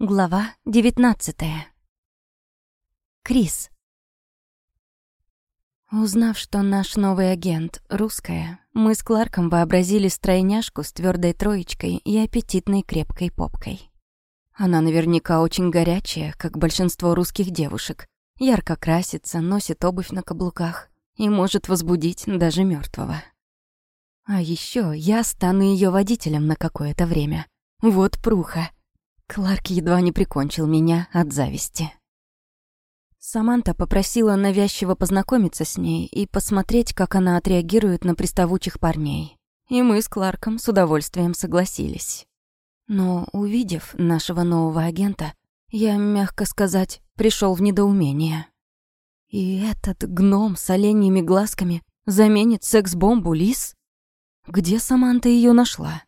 Глава 19 Крис Узнав, что наш новый агент — русская, мы с Кларком вообразили стройняшку с твердой троечкой и аппетитной крепкой попкой. Она наверняка очень горячая, как большинство русских девушек, ярко красится, носит обувь на каблуках и может возбудить даже мертвого. А еще я стану ее водителем на какое-то время. Вот пруха. Кларк едва не прикончил меня от зависти. Саманта попросила навязчиво познакомиться с ней и посмотреть, как она отреагирует на приставучих парней. И мы с Кларком с удовольствием согласились. Но, увидев нашего нового агента, я, мягко сказать, пришел в недоумение. И этот гном с оленьими глазками заменит секс-бомбу Лис? Где Саманта ее нашла?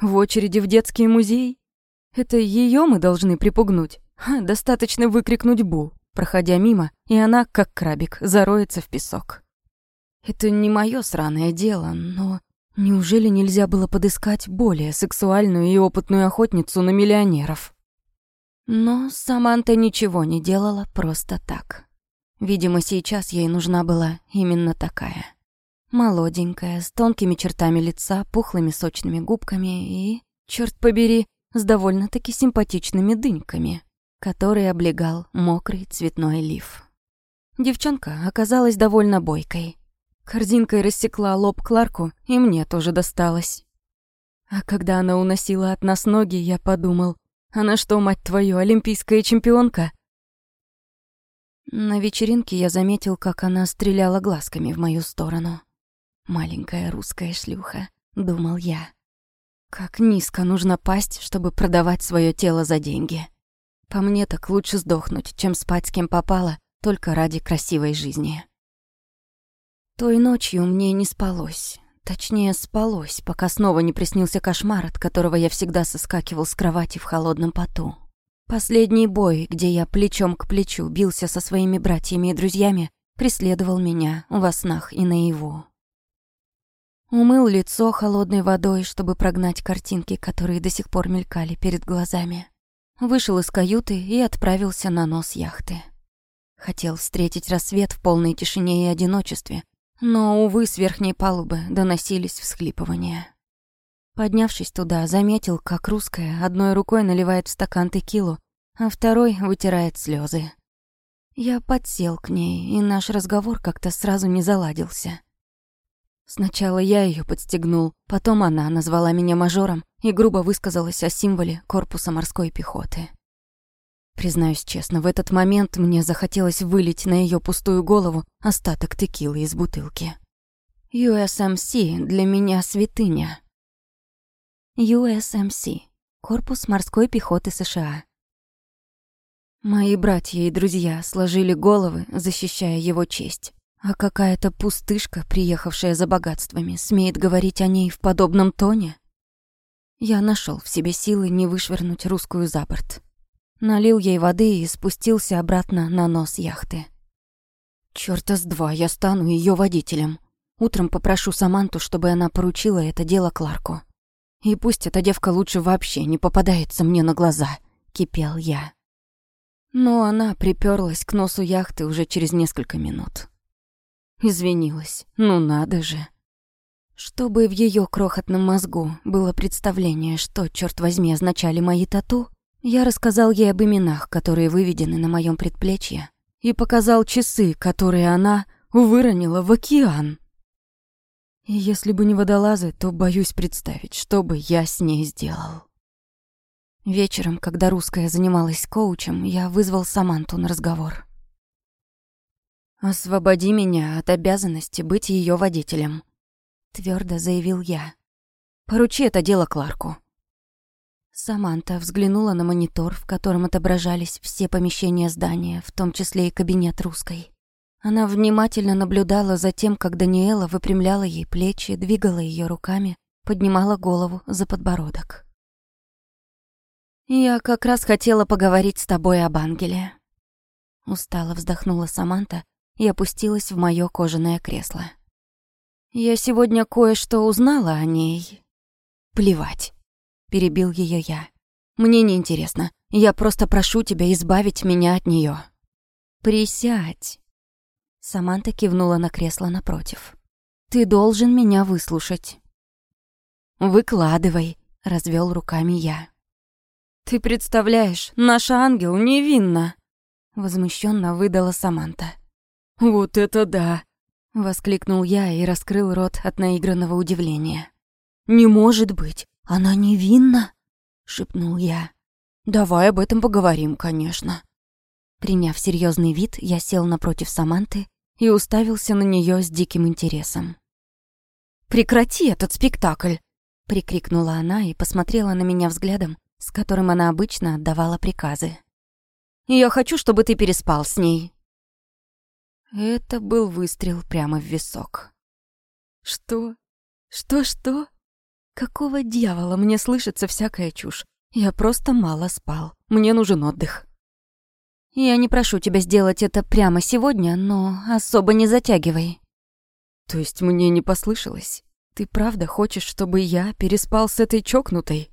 В очереди в детский музей? Это ее мы должны припугнуть. Ха, достаточно выкрикнуть «бу», проходя мимо, и она, как крабик, зароется в песок. Это не мое сраное дело, но неужели нельзя было подыскать более сексуальную и опытную охотницу на миллионеров? Но Саманта ничего не делала просто так. Видимо, сейчас ей нужна была именно такая. Молоденькая, с тонкими чертами лица, пухлыми сочными губками и, черт побери, с довольно-таки симпатичными дыньками, который облегал мокрый цветной лиф. Девчонка оказалась довольно бойкой. Корзинкой рассекла лоб Кларку, и мне тоже досталось. А когда она уносила от нас ноги, я подумал, она что, мать твою, олимпийская чемпионка? На вечеринке я заметил, как она стреляла глазками в мою сторону. «Маленькая русская шлюха», — думал я. Как низко нужно пасть, чтобы продавать свое тело за деньги. По мне так лучше сдохнуть, чем спать с кем попало, только ради красивой жизни. Той ночью мне не спалось. Точнее, спалось, пока снова не приснился кошмар, от которого я всегда соскакивал с кровати в холодном поту. Последний бой, где я плечом к плечу бился со своими братьями и друзьями, преследовал меня во снах и наяву. Умыл лицо холодной водой, чтобы прогнать картинки, которые до сих пор мелькали перед глазами. Вышел из каюты и отправился на нос яхты. Хотел встретить рассвет в полной тишине и одиночестве, но, увы, с верхней палубы доносились всхлипывания. Поднявшись туда, заметил, как русская одной рукой наливает в стакан текилу, а второй вытирает слезы. Я подсел к ней, и наш разговор как-то сразу не заладился. Сначала я ее подстегнул, потом она назвала меня мажором и грубо высказалась о символе корпуса морской пехоты. Признаюсь честно, в этот момент мне захотелось вылить на ее пустую голову остаток текилы из бутылки. USMC для меня святыня. USMC — Корпус морской пехоты США. Мои братья и друзья сложили головы, защищая его честь. А какая-то пустышка, приехавшая за богатствами, смеет говорить о ней в подобном тоне? Я нашел в себе силы не вышвырнуть русскую за борт. Налил ей воды и спустился обратно на нос яхты. Чёрта с два, я стану ее водителем. Утром попрошу Саманту, чтобы она поручила это дело Кларку. И пусть эта девка лучше вообще не попадается мне на глаза, кипел я. Но она приперлась к носу яхты уже через несколько минут. Извинилась. Ну надо же. Чтобы в ее крохотном мозгу было представление, что, черт возьми, означали мои тату, я рассказал ей об именах, которые выведены на моем предплечье, и показал часы, которые она выронила в океан. И если бы не водолазы, то боюсь представить, что бы я с ней сделал. Вечером, когда русская занималась коучем, я вызвал Саманту на разговор. «Освободи меня от обязанности быть ее водителем», — твердо заявил я. «Поручи это дело Кларку». Саманта взглянула на монитор, в котором отображались все помещения здания, в том числе и кабинет русской. Она внимательно наблюдала за тем, как Даниэла выпрямляла ей плечи, двигала ее руками, поднимала голову за подбородок. «Я как раз хотела поговорить с тобой об ангеле». Устало вздохнула Саманта и опустилась в моё кожаное кресло. «Я сегодня кое-что узнала о ней». «Плевать», — перебил её я. «Мне не интересно. Я просто прошу тебя избавить меня от нее. Присядь. Саманта кивнула на кресло напротив. Ты должен меня выслушать. Выкладывай, развел руками я. Ты представляешь, наша ангел невинна, возмущенно выдала Саманта. Вот это да, воскликнул я и раскрыл рот от наигранного удивления. Не может быть, она невинна, шепнул я. «Давай об этом поговорим, конечно». Приняв серьезный вид, я сел напротив Саманты и уставился на нее с диким интересом. «Прекрати этот спектакль!» — прикрикнула она и посмотрела на меня взглядом, с которым она обычно отдавала приказы. «Я хочу, чтобы ты переспал с ней». Это был выстрел прямо в висок. «Что? Что-что? Какого дьявола мне слышится всякая чушь? Я просто мало спал. Мне нужен отдых. Я не прошу тебя сделать это прямо сегодня, но особо не затягивай. То есть мне не послышалось? Ты правда хочешь, чтобы я переспал с этой чокнутой?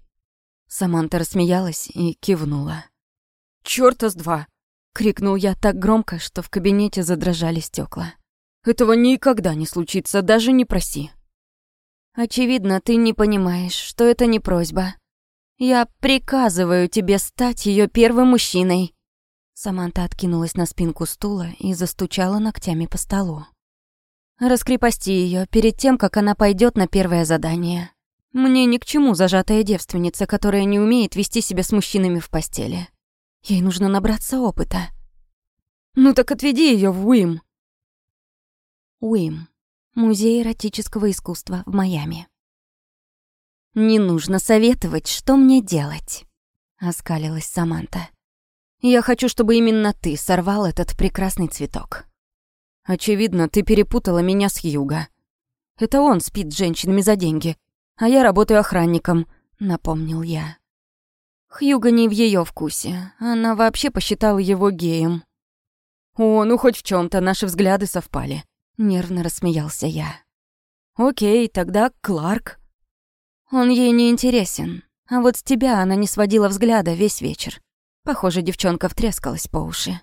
Саманта рассмеялась и кивнула. «Чёрта с два!» — крикнул я так громко, что в кабинете задрожали стекла. «Этого никогда не случится, даже не проси!» «Очевидно, ты не понимаешь, что это не просьба», «Я приказываю тебе стать ее первым мужчиной!» Саманта откинулась на спинку стула и застучала ногтями по столу. «Раскрепости ее перед тем, как она пойдет на первое задание. Мне ни к чему зажатая девственница, которая не умеет вести себя с мужчинами в постели. Ей нужно набраться опыта. Ну так отведи ее в Уим!» Уим. Музей эротического искусства в Майами. «Не нужно советовать, что мне делать», — оскалилась Саманта. «Я хочу, чтобы именно ты сорвал этот прекрасный цветок. Очевидно, ты перепутала меня с Юга. Это он спит с женщинами за деньги, а я работаю охранником», — напомнил я. Хьюга не в ее вкусе. Она вообще посчитала его геем. «О, ну хоть в чем то наши взгляды совпали», — нервно рассмеялся я. «Окей, тогда Кларк», он ей не интересен. А вот с тебя она не сводила взгляда весь вечер. Похоже, девчонка втрескалась по уши.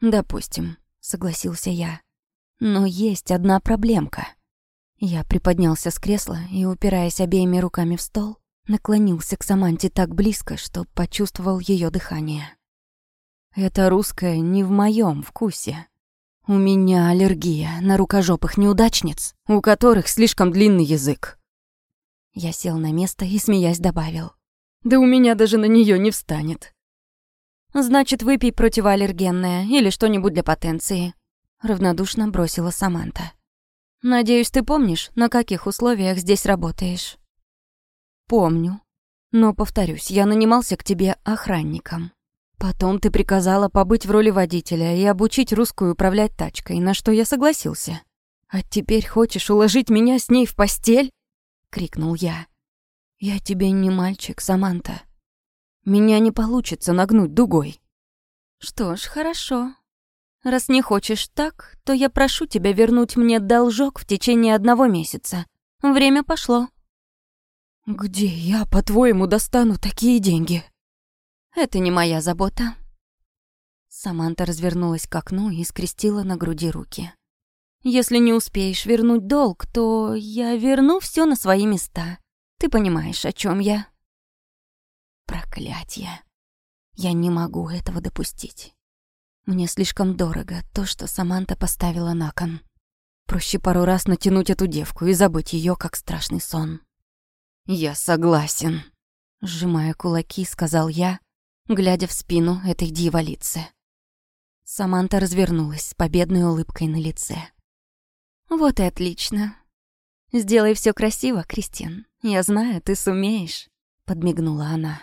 «Допустим», — согласился я. «Но есть одна проблемка». Я приподнялся с кресла и, упираясь обеими руками в стол, наклонился к Саманте так близко, что почувствовал ее дыхание. «Это русское не в моем вкусе. У меня аллергия на рукожопых неудачниц, у которых слишком длинный язык. Я сел на место и, смеясь, добавил. «Да у меня даже на нее не встанет». «Значит, выпей противоаллергенное или что-нибудь для потенции», — равнодушно бросила Саманта. «Надеюсь, ты помнишь, на каких условиях здесь работаешь?» «Помню. Но, повторюсь, я нанимался к тебе охранником. Потом ты приказала побыть в роли водителя и обучить русскую управлять тачкой, на что я согласился. А теперь хочешь уложить меня с ней в постель?» — крикнул я. «Я тебе не мальчик, Саманта. Меня не получится нагнуть дугой». «Что ж, хорошо. Раз не хочешь так, то я прошу тебя вернуть мне должок в течение одного месяца. Время пошло». «Где я, по-твоему, достану такие деньги?» «Это не моя забота». Саманта развернулась к окну и скрестила на груди руки. Если не успеешь вернуть долг, то я верну все на свои места. Ты понимаешь, о чем я? Проклятье. Я не могу этого допустить. Мне слишком дорого то, что Саманта поставила на кон. Проще пару раз натянуть эту девку и забыть ее как страшный сон. «Я согласен», — сжимая кулаки, сказал я, глядя в спину этой дьяволицы. Саманта развернулась с победной улыбкой на лице. Вот и отлично. Сделай все красиво, Кристин. Я знаю, ты сумеешь, подмигнула она.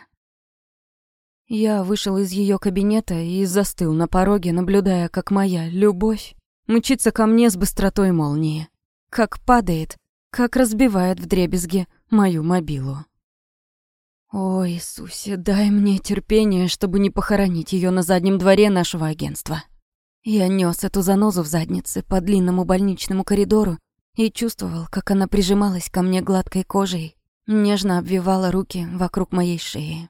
Я вышел из ее кабинета и застыл на пороге, наблюдая, как моя любовь мчится ко мне с быстротой молнии, как падает, как разбивает вдребезги мою мобилу. О, Иисусе, дай мне терпение, чтобы не похоронить ее на заднем дворе нашего агентства. Я нёс эту занозу в заднице по длинному больничному коридору и чувствовал, как она прижималась ко мне гладкой кожей, нежно обвивала руки вокруг моей шеи.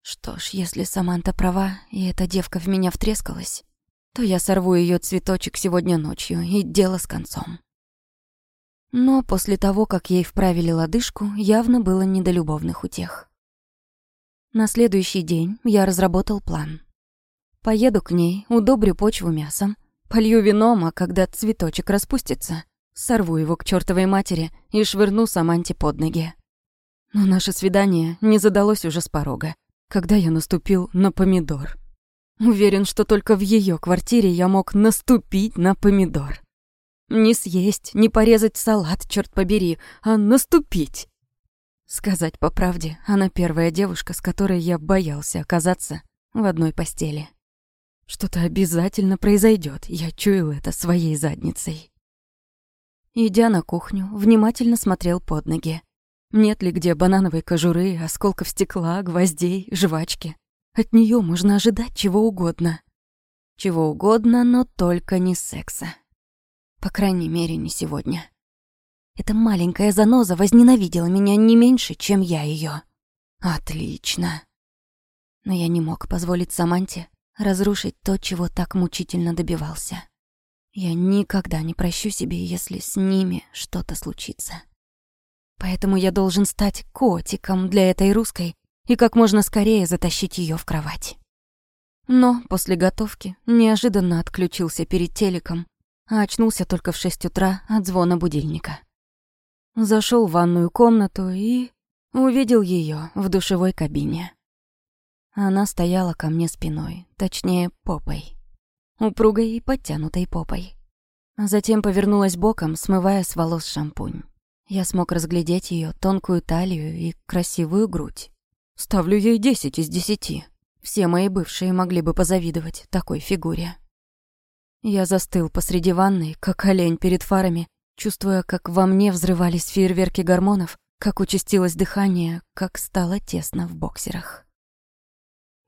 Что ж, если Саманта права, и эта девка в меня втрескалась, то я сорву ее цветочек сегодня ночью, и дело с концом. Но после того, как ей вправили лодыжку, явно было не до любовных утех. На следующий день я разработал план. Поеду к ней, удобрю почву мясом, полью вином, а когда цветочек распустится, сорву его к чертовой матери и швырну Саманте под ноги. Но наше свидание не задалось уже с порога, когда я наступил на помидор. Уверен, что только в ее квартире я мог наступить на помидор. Не съесть, не порезать салат, черт побери, а наступить. Сказать по правде, она первая девушка, с которой я боялся оказаться в одной постели. Что-то обязательно произойдет, я чуял это своей задницей. Идя на кухню, внимательно смотрел под ноги. Нет ли где банановой кожуры, осколков стекла, гвоздей, жвачки. От нее можно ожидать чего угодно. Чего угодно, но только не секса. По крайней мере, не сегодня. Эта маленькая заноза возненавидела меня не меньше, чем я ее. Отлично. Но я не мог позволить Саманте разрушить то, чего так мучительно добивался. Я никогда не прощу себе, если с ними что-то случится. Поэтому я должен стать котиком для этой русской и как можно скорее затащить ее в кровать. Но после готовки неожиданно отключился перед телеком, а очнулся только в шесть утра от звона будильника. Зашел в ванную комнату и увидел ее в душевой кабине. Она стояла ко мне спиной, точнее, попой. Упругой и подтянутой попой. Затем повернулась боком, смывая с волос шампунь. Я смог разглядеть ее тонкую талию и красивую грудь. Ставлю ей десять из десяти. Все мои бывшие могли бы позавидовать такой фигуре. Я застыл посреди ванной, как олень перед фарами, чувствуя, как во мне взрывались фейерверки гормонов, как участилось дыхание, как стало тесно в боксерах.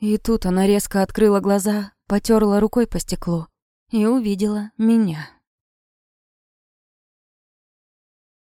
И тут она резко открыла глаза, потерла рукой по стеклу и увидела меня.